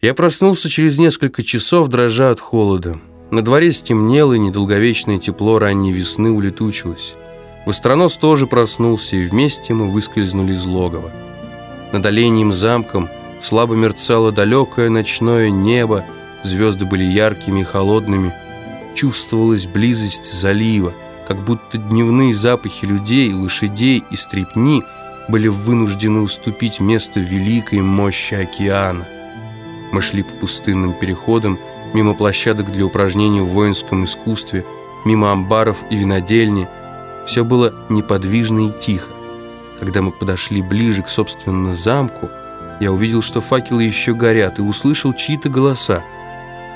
Я проснулся через несколько часов, дрожа от холода. На дворе стемнело, и недолговечное тепло ранней весны улетучилось. Востронос тоже проснулся, и вместе мы выскользнули из логова. Над оленьим замком слабо мерцало далекое ночное небо, звезды были яркими и холодными. Чувствовалась близость залива, как будто дневные запахи людей, лошадей и стрепни были вынуждены уступить место великой мощи океана. Мы шли по пустынным переходам, мимо площадок для упражнений в воинском искусстве, мимо амбаров и винодельни. Все было неподвижно и тихо. Когда мы подошли ближе к, собственно, замку, я увидел, что факелы еще горят, и услышал чьи-то голоса.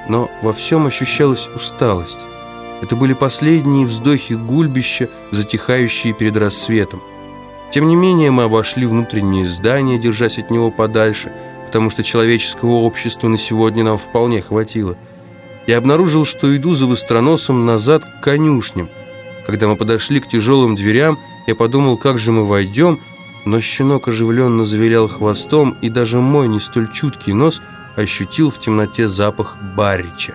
Но во всем ощущалась усталость. Это были последние вздохи гульбища, затихающие перед рассветом. Тем не менее, мы обошли внутреннее здание, держась от него подальше – потому что человеческого общества на сегодня нам вполне хватило. Я обнаружил, что иду за востроносом назад к конюшням. Когда мы подошли к тяжелым дверям, я подумал, как же мы войдем, но щенок оживленно завилял хвостом, и даже мой не столь чуткий нос ощутил в темноте запах барича.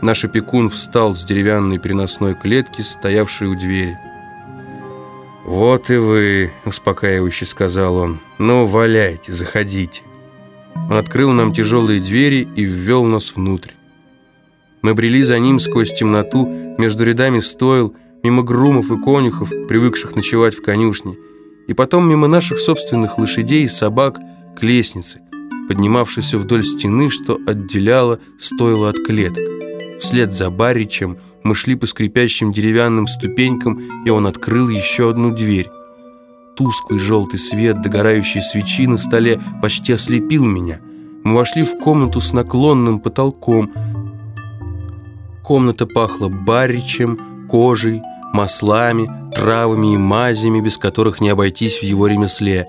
Наш опекун встал с деревянной переносной клетки, стоявшей у двери. «Вот и вы», — успокаивающе сказал он. «Ну, валяйте, заходите». Открыл нам тяжелые двери и ввел нас внутрь. Мы брели за ним сквозь темноту, между рядами стоил, мимо грумов и конюхов, привыкших ночевать в конюшне, и потом мимо наших собственных лошадей и собак к лестнице, поднимавшейся вдоль стены, что отделяло стоило от клеток. Вслед за Баричем мы шли по скрипящим деревянным ступенькам, и он открыл еще одну дверь. Тусклый желтый свет догорающей свечи на столе почти ослепил меня. Мы вошли в комнату с наклонным потолком. Комната пахла баричем, кожей, маслами, травами и мазями, без которых не обойтись в его ремесле.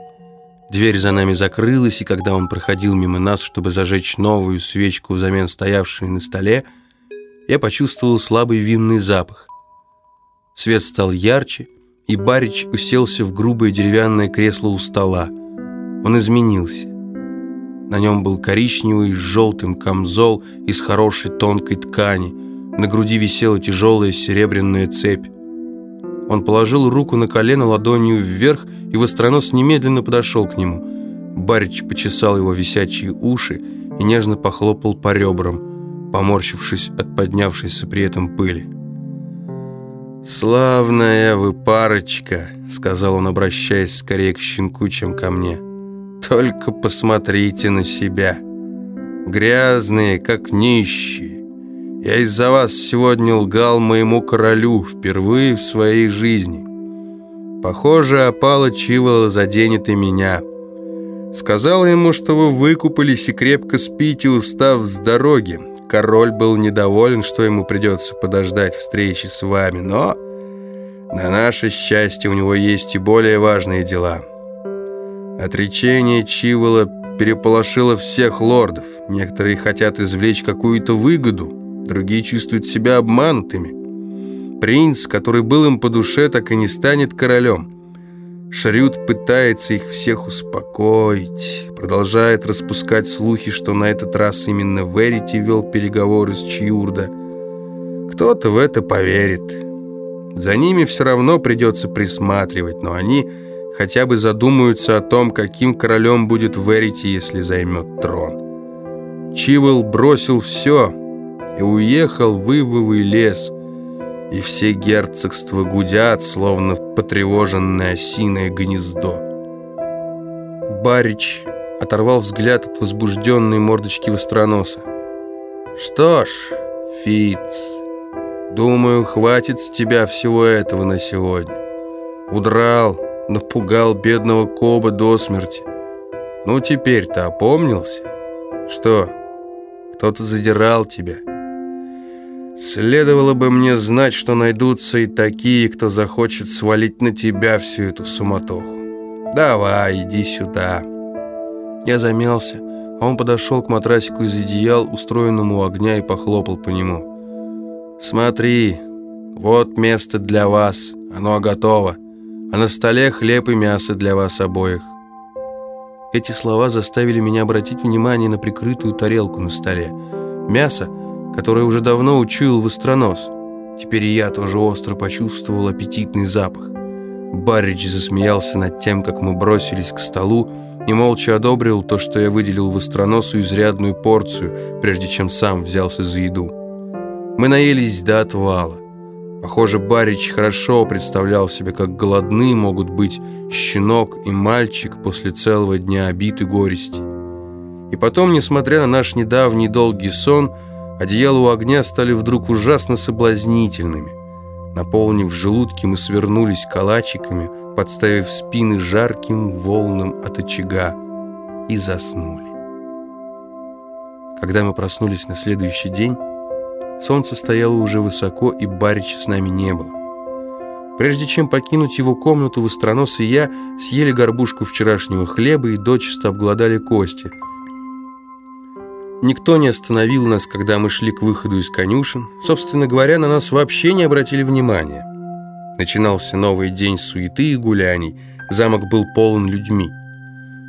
Дверь за нами закрылась, и когда он проходил мимо нас, чтобы зажечь новую свечку взамен стоявшей на столе, я почувствовал слабый винный запах. Свет стал ярче, и Барич уселся в грубое деревянное кресло у стола. Он изменился. На нем был коричневый с желтым камзол из хорошей тонкой ткани. На груди висела тяжелая серебряная цепь. Он положил руку на колено ладонью вверх, и востронос немедленно подошел к нему. Барич почесал его висячие уши и нежно похлопал по ребрам, поморщившись от поднявшейся при этом пыли. «Славная вы парочка», — сказал он, обращаясь скорее к щенку, чем ко мне. «Только посмотрите на себя. Грязные, как нищие. Я из-за вас сегодня лгал моему королю впервые в своей жизни. Похоже, опала Чивола заденет и меня. Сказал ему, что вы выкупались и крепко спите, устав с дороги. Король был недоволен, что ему придется подождать встречи с вами, но на наше счастье у него есть и более важные дела. Отречение Чивола переполошило всех лордов. Некоторые хотят извлечь какую-то выгоду, другие чувствуют себя обманутыми. Принц, который был им по душе, так и не станет королем. Шрюд пытается их всех успокоить, продолжает распускать слухи, что на этот раз именно Верити вел переговоры с Чьюрда. Кто-то в это поверит. За ними все равно придется присматривать, но они хотя бы задумаются о том, каким королем будет Верити, если займет трон. Чивел бросил все и уехал в Ивовый лес – и все герцогства гудят, словно потревоженное осиное гнездо. Барич оторвал взгляд от возбужденной мордочки востроноса. «Что ж, Фиц, думаю, хватит с тебя всего этого на сегодня. Удрал, напугал бедного Коба до смерти. Ну, теперь-то опомнился? Что, кто-то задирал тебя?» Следовало бы мне знать, что найдутся и такие, кто захочет свалить на тебя всю эту суматоху. Давай, иди сюда. Я замялся, а он подошел к матрасику из одеял, устроенному у огня, и похлопал по нему. Смотри, вот место для вас, оно готово, а на столе хлеб и мясо для вас обоих. Эти слова заставили меня обратить внимание на прикрытую тарелку на столе. Мясо, которое уже давно учуял востронос. Теперь и я тоже остро почувствовал аппетитный запах. Барридж засмеялся над тем, как мы бросились к столу, и молча одобрил то, что я выделил востроносу изрядную порцию, прежде чем сам взялся за еду. Мы наелись до отвала. Похоже, Барич хорошо представлял себе, как голодны могут быть щенок и мальчик после целого дня обид и горести. И потом, несмотря на наш недавний долгий сон, одеяла у огня стали вдруг ужасно соблазнительными. Наполнив желудки, мы свернулись калачиками, подставив спины жарким волнам от очага, и заснули. Когда мы проснулись на следующий день, Солнце стояло уже высоко, и Барича с нами не было. Прежде чем покинуть его комнату, Востронос и я съели горбушку вчерашнего хлеба и дочисто обглодали кости. Никто не остановил нас, когда мы шли к выходу из конюшен. Собственно говоря, на нас вообще не обратили внимания. Начинался новый день суеты и гуляний. Замок был полон людьми.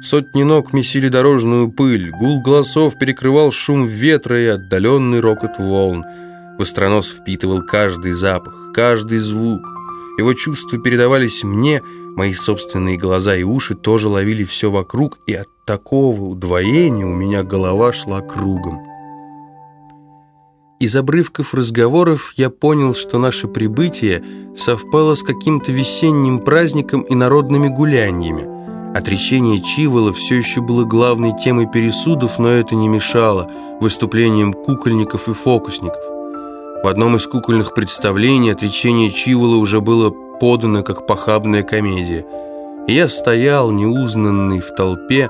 Сотни ног месили дорожную пыль, гул голосов перекрывал шум ветра и отдаленный рокот волн. Востронос впитывал каждый запах, каждый звук. Его чувства передавались мне, мои собственные глаза и уши тоже ловили все вокруг, и от такого удвоения у меня голова шла кругом. Из обрывков разговоров я понял, что наше прибытие совпало с каким-то весенним праздником и народными гуляниями. Отречение Чивола все еще было главной темой пересудов, но это не мешало выступлениям кукольников и фокусников. В одном из кукольных представлений отречение Чивола уже было подано как похабная комедия. И я стоял, неузнанный в толпе,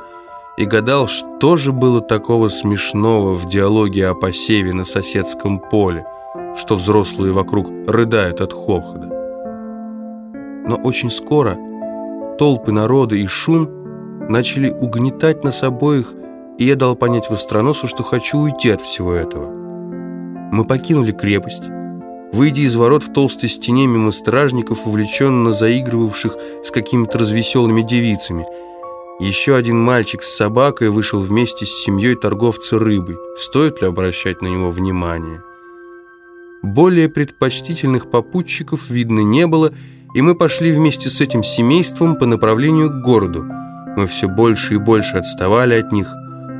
и гадал, что же было такого смешного в диалоге о посеве на соседском поле, что взрослые вокруг рыдают от хохота. Но очень скоро толпы народа и шум начали угнетать нас обоих, и я дал понять Востроносу, что хочу уйти от всего этого. Мы покинули крепость, выйдя из ворот в толстой стене мимо стражников, увлеченно заигрывавших с какими-то развеселыми девицами. Еще один мальчик с собакой вышел вместе с семьей торговца рыбой. Стоит ли обращать на него внимание? Более предпочтительных попутчиков видно не было, и мы пошли вместе с этим семейством по направлению к городу. Мы все больше и больше отставали от них.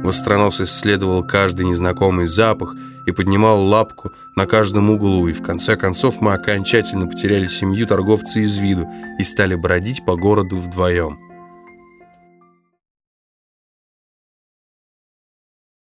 Востронос исследовал каждый незнакомый запах и поднимал лапку на каждом углу, и в конце концов мы окончательно потеряли семью торговца из виду и стали бродить по городу вдвоем.